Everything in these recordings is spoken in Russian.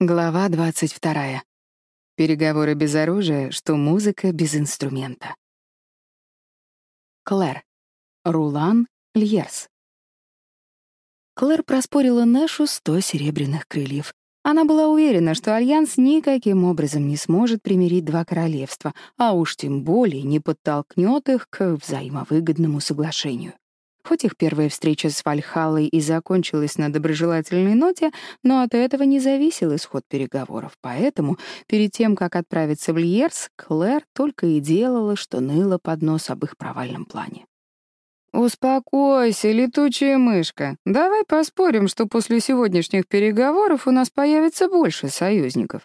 Глава 22. Переговоры без оружия, что музыка без инструмента. Клэр. Рулан Льерс. Клэр проспорила Нэшу 100 серебряных крыльев. Она была уверена, что Альянс никаким образом не сможет примирить два королевства, а уж тем более не подтолкнет их к взаимовыгодному соглашению. Хоть их первая встреча с Вальхаллой и закончилась на доброжелательной ноте, но от этого не зависел исход переговоров. Поэтому перед тем, как отправиться в Льерс, Клэр только и делала, что ныла под нос об их провальном плане. «Успокойся, летучая мышка. Давай поспорим, что после сегодняшних переговоров у нас появится больше союзников.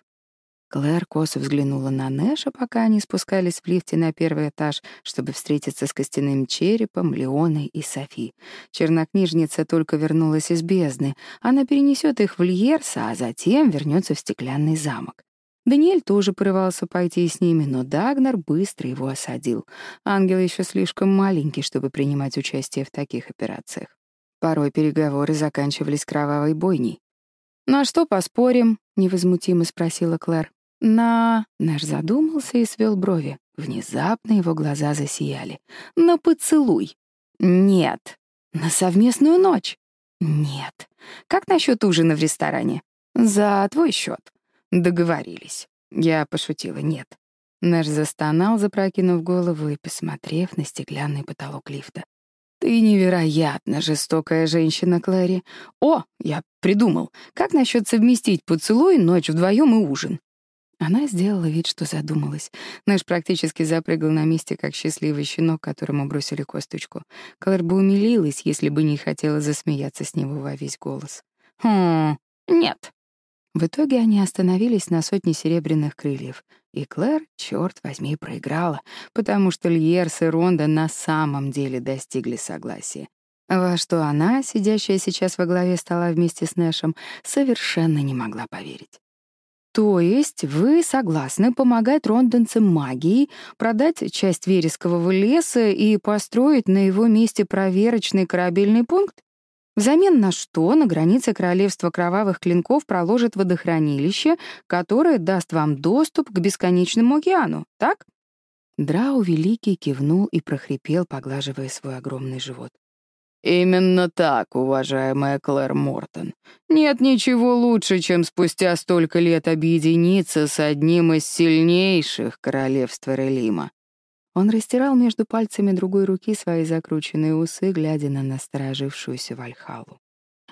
Клэр косо взглянула на Нэша, пока они спускались в лифте на первый этаж, чтобы встретиться с костяным черепом, Леоной и Софи. Чернокнижница только вернулась из бездны. Она перенесет их в Льерса, а затем вернется в стеклянный замок. Даниэль тоже порывался пойти с ними, но Дагнер быстро его осадил. Ангел еще слишком маленький, чтобы принимать участие в таких операциях. Порой переговоры заканчивались кровавой бойней. «На что поспорим?» — невозмутимо спросила Клэр. «На...» — наш задумался и свел брови. Внезапно его глаза засияли. «На поцелуй?» «Нет». «На совместную ночь?» «Нет». «Как насчет ужина в ресторане?» «За твой счет. «Договорились». Я пошутила «нет». Наш застонал, запрокинув голову и посмотрев на стеклянный потолок лифта. «Ты невероятно жестокая женщина, Клэри. О, я придумал. Как насчет совместить поцелуй, ночь вдвоем и ужин? Она сделала вид, что задумалась. Нэш практически запрыгал на месте, как счастливый щенок, которому бросили косточку. Клэр бы умилилась, если бы не хотела засмеяться с него во весь голос. «Хм, нет». В итоге они остановились на сотне серебряных крыльев, и Клэр, черт возьми, проиграла, потому что Льерс и Ронда на самом деле достигли согласия. «Именно так, уважаемая Клэр Мортон. Нет ничего лучше, чем спустя столько лет объединиться с одним из сильнейших королевств Релима». Он растирал между пальцами другой руки свои закрученные усы, глядя на насторожившуюся Вальхалу.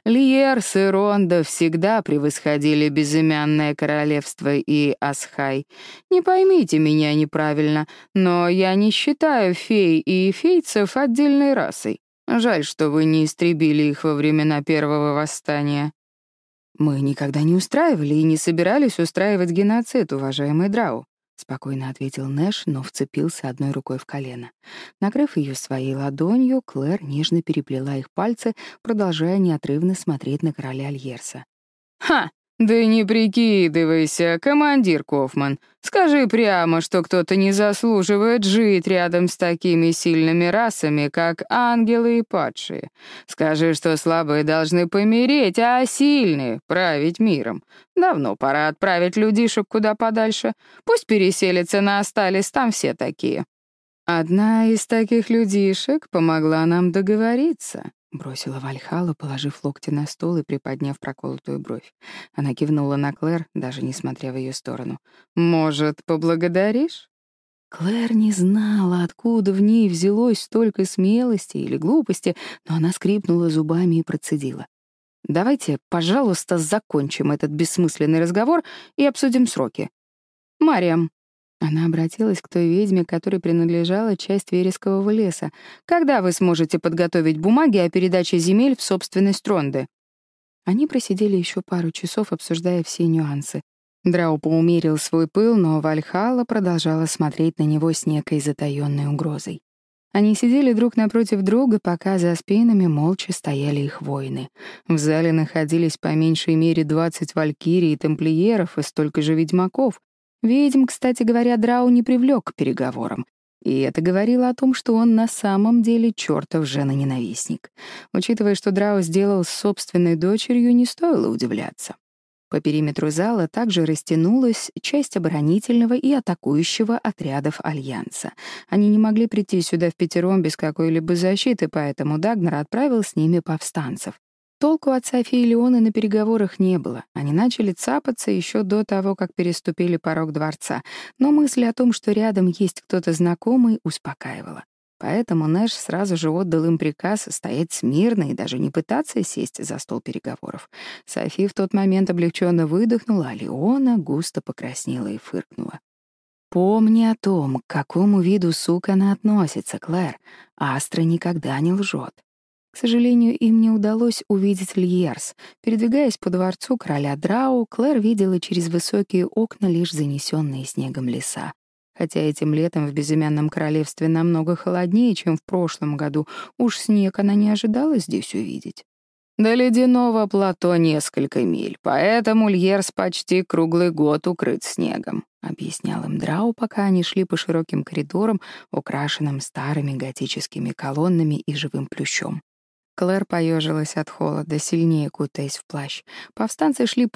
Лиерс и Ронда всегда превосходили безымянное королевство и Асхай. Не поймите меня неправильно, но я не считаю фей и фейцев отдельной расой. Жаль, что вы не истребили их во времена первого восстания. Мы никогда не устраивали и не собирались устраивать геноцид, уважаемый Драу, спокойно ответил Нэш, но вцепился одной рукой в колено. Накрыв ее своей ладонью, Клэр нежно переплела их пальцы, продолжая неотрывно смотреть на короля Альерса. «Ха! «Да не прикидывайся, командир Кофман. Скажи прямо, что кто-то не заслуживает жить рядом с такими сильными расами, как ангелы и падшие. Скажи, что слабые должны помереть, а сильные — править миром. Давно пора отправить людишек куда подальше. Пусть переселятся на Асталис, там все такие». Одна из таких людишек помогла нам договориться. Бросила Вальхалу, положив локти на стол и приподняв проколотую бровь. Она кивнула на Клэр, даже не смотря в ее сторону. «Может, поблагодаришь?» Клэр не знала, откуда в ней взялось столько смелости или глупости, но она скрипнула зубами и процедила. «Давайте, пожалуйста, закончим этот бессмысленный разговор и обсудим сроки. Мариам, она обратилась к той ведьме, которой принадлежала часть верескового леса. «Когда вы сможете подготовить бумаги о передаче земель в собственность Ронды?» Они просидели еще пару часов, обсуждая все нюансы. Драу поумерил свой пыл, но Вальхала продолжала смотреть на него с некой затаённой угрозой. Они сидели друг напротив друга, пока за спинами молча стояли их воины. В зале находились по меньшей мере двадцать валькирий и тамплиеров и столько же ведьмаков, Ведьм, кстати говоря, Драу не привлек к переговорам. И это говорило о том, что он на самом деле чертов жена-ненавистник. Учитывая, что Драу сделал с собственной дочерью, не стоило удивляться. По периметру зала также растянулась часть оборонительного и атакующего отрядов Альянса. Они не могли прийти сюда в пятером без какой-либо защиты, поэтому Дагнер отправил с ними повстанцев. Толку от Софии и Леоны на переговорах не было. Они начали цапаться еще до того, как переступили порог дворца, но мысль о том, что рядом есть кто-то знакомый, успокаивала. Поэтому Нэш сразу же отдал им приказ стоять смирно и даже не пытаться сесть за стол переговоров. Софи в тот момент облегченно выдохнула, а Леона густо покраснела и фыркнула. «Помни о том, к какому виду сук она относится, Клэр. Астра никогда не лжет. К сожалению, им не удалось увидеть Льерс. Передвигаясь по дворцу короля Драу, Клэр видела через высокие окна лишь занесенные снегом леса. Хотя этим летом в безымянном королевстве намного холоднее, чем в прошлом году, уж снег она не ожидала здесь увидеть. До ледяного плато несколько миль, поэтому Льерс почти круглый год укрыт снегом, объяснял им Драу, пока они шли по широким коридорам, украшенным старыми готическими колоннами и живым плющом. Клэр поежилась от холода, сильнее кутаясь в плащ. Повстанцы шли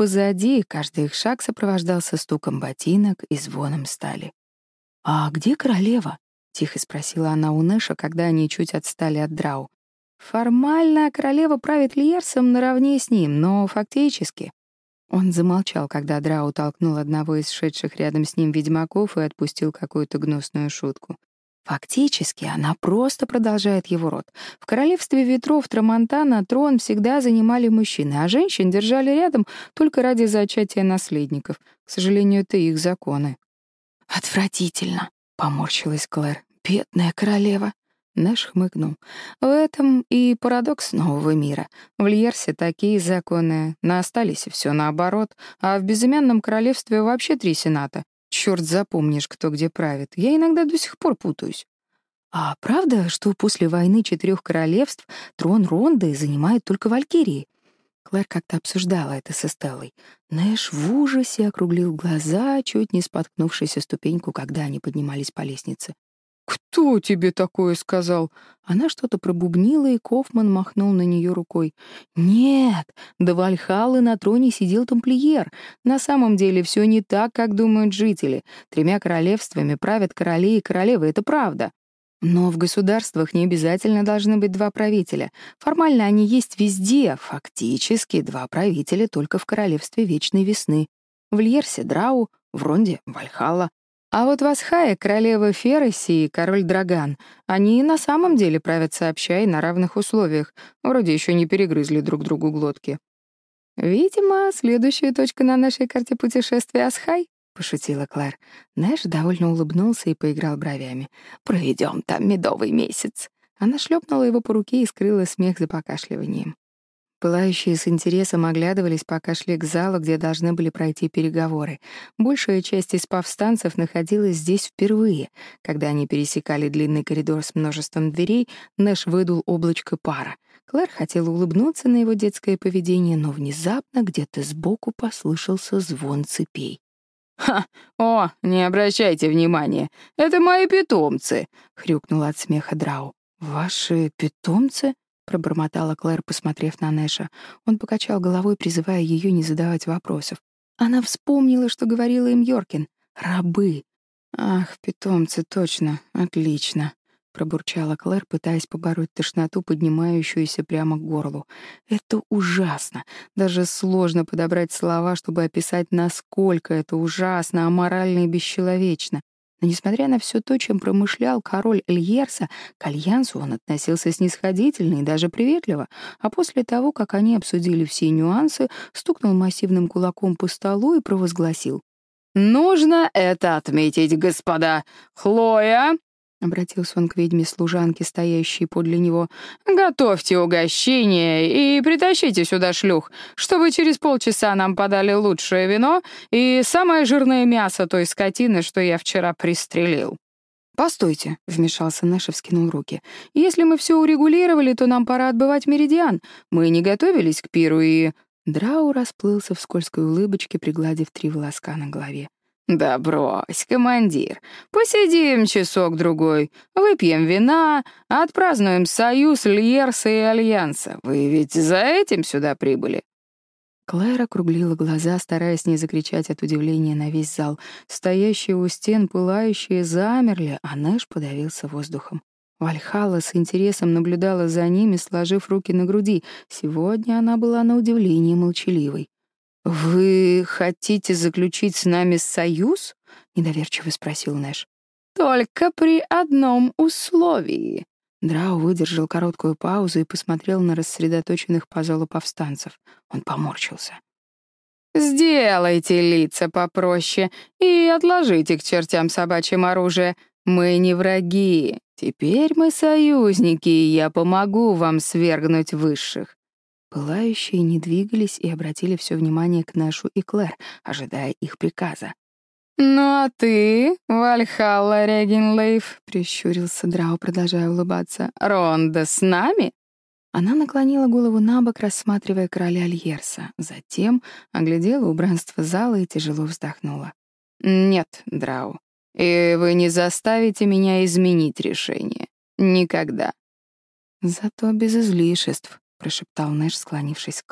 позади, и каждый их шаг сопровождался стуком ботинок и звоном стали. «А где королева?» — тихо спросила она у Нэша, когда они чуть отстали от Драу. «Формально королева правит Льерсом наравне с ним, но фактически...» Он замолчал, когда Драу толкнул одного из шедших рядом с ним ведьмаков и отпустил какую-то гнусную шутку. Фактически она просто продолжает его род. В королевстве ветров Трамонтана трон всегда занимали мужчины, а женщин держали рядом только ради зачатия наследников. К сожалению, это их законы. «Отвратительно», — поморщилась Клэр. «Бедная королева». Нэш хмыкнул. «В этом и парадокс нового мира. В Льерсе такие законы, на остались все наоборот, а в безымянном королевстве вообще три сената. Черт запомнишь, кто где правит. Я иногда до сих пор путаюсь». «А правда, что после войны четырех королевств трон Ронды занимает только Валькирии?» Клэр как-то обсуждала это со Стеллой. Нэш в ужасе округлил глаза, чуть не споткнувшись о ступеньку, когда они поднимались по лестнице. «Кто тебе такое сказал?» Она что-то пробубнила, и Кофман махнул на нее рукой. «Нет, до Вальхаллы на троне сидел тамплиер. На самом деле все не так, как думают жители. Тремя королевствами правят короли и королевы, это правда. Но в государствах не обязательно должны быть два правителя. Формально они есть везде, фактически два правителя только в Королевстве Вечной Весны. В Льерсе — Драу, в Ронде — Вальхалла. А вот в Асхае королева Фероси и король Драган, они на самом деле правят сообща и на равных условиях, вроде еще не перегрызли друг другу глотки. Видимо, следующая точка на нашей карте путешествия — Асхай. — пошутила Клэр. Нэш довольно улыбнулся и поиграл бровями. «Проведем там медовый месяц». Она шлепнула его по руке и скрыла смех за покашливанием. Пылающие с интересом оглядывались, пока шли к залу, где должны были пройти переговоры. Большая часть из повстанцев находилась здесь впервые. Когда они пересекали длинный коридор с множеством дверей, Нэш выдул облачко пара. Клэр хотела улыбнуться на его детское поведение, но внезапно где-то сбоку послышался звон цепей. «Ха! О, не обращайте внимания, это мои питомцы!» — хрюкнул от смеха Драу. «Ваши питомцы?» — пробормотала Клэр, посмотрев на Нэша. Он покачал головой, призывая ее не задавать вопросов. Она вспомнила, что говорила им Йоркин. «Рабы!» «Ах, питомцы, точно, отлично!» пробурчала Клэр, пытаясь побороть тошноту, поднимающуюся прямо к горлу. Это ужасно. Даже сложно подобрать слова, чтобы описать, насколько это ужасно, аморально и бесчеловечно. Но несмотря на все то, чем промышлял король Эльерса, к Альянсу он относился снисходительно и даже приветливо, а после того, как они обсудили все нюансы, стукнул массивным кулаком по столу и провозгласил. «Нужно это отметить, господа! Хлоя, — обратился он к ведьме-служанке, стоящей подле него. «Готовьте угощение и притащите сюда шлюх, чтобы через полчаса нам подали лучшее вино и самое жирное мясо той скотины, что я вчера пристрелил». «Постойте», — вмешался Нэш и вскинул руки. «Если мы все урегулировали, то нам пора отбывать меридиан. Мы не готовились к пиру и...» Драу расплылся в скользкой улыбочке, пригладив три волоска на голове. «Да брось, командир, посидим часок-другой, выпьем вина, отпразднуем союз Льерса и Альянса. Вы ведь за этим сюда прибыли?» Клэр округлила глаза, стараясь не закричать от удивления на весь зал. Стоящие у стен пылающие замерли, а Нэш подавился воздухом. Вальхала с интересом наблюдала за ними, сложив руки на груди. Сегодня она была на удивление молчаливой. «Вы хотите заключить с нами союз?» — недоверчиво спросил Нэш. «Только при одном условии». Драу выдержал короткую паузу и посмотрел на рассредоточенных по залу повстанцев. Он поморщился. «Сделайте лица попроще и отложите к чертям собачьим оружие. Мы не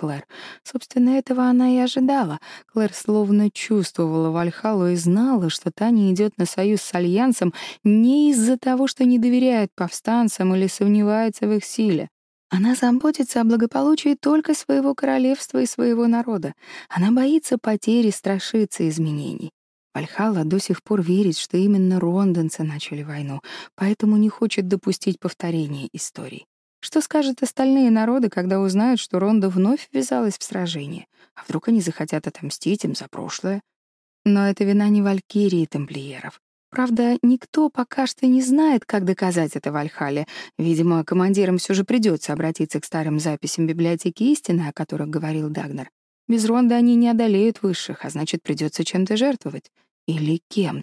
враги. Теперь мы союзники, и я помогу вам свергнуть высших». Пылающие не двигались и обратили все внимание к Нэшу и Клэр, ожидая их приказа. «Ну а ты, Вальхалла Регенлейф», — прищурился Драу, продолжая улыбаться, — «Ронда с нами?» Она наклонила голову на бок, рассматривая короля Альерса, затем оглядела убранство зала и тяжело вздохнула. «Нет, Драу, и вы не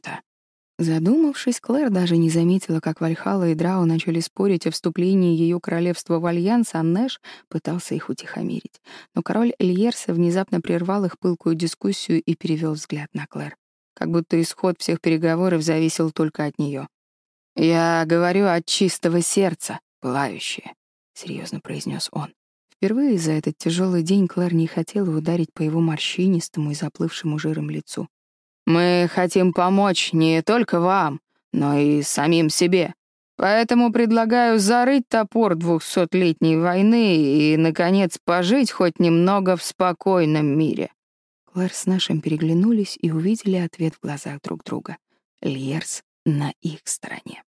заставите меня изменить решение. Никогда». Зато без излишеств, — прошептал Нэш, склонившись к Клэр. Собственно, этого она и ожидала. Клэр словно чувствовала Вальхалу и знала, что Таня идет на союз с Альянсом не из-за того, что не доверяет повстанцам или сомневается в их силе. Она заботится о благополучии только своего королевства и своего народа. Она боится потери, страшится изменений. Вальхала до Мы хотим помочь не только вам, но и самим себе. Поэтому предлагаю зарыть топор двухсотлетней войны и, наконец, пожить хоть немного в спокойном мире». Клэр с нашим переглянулись и увидели ответ в глазах друг друга. Льерс на их стороне.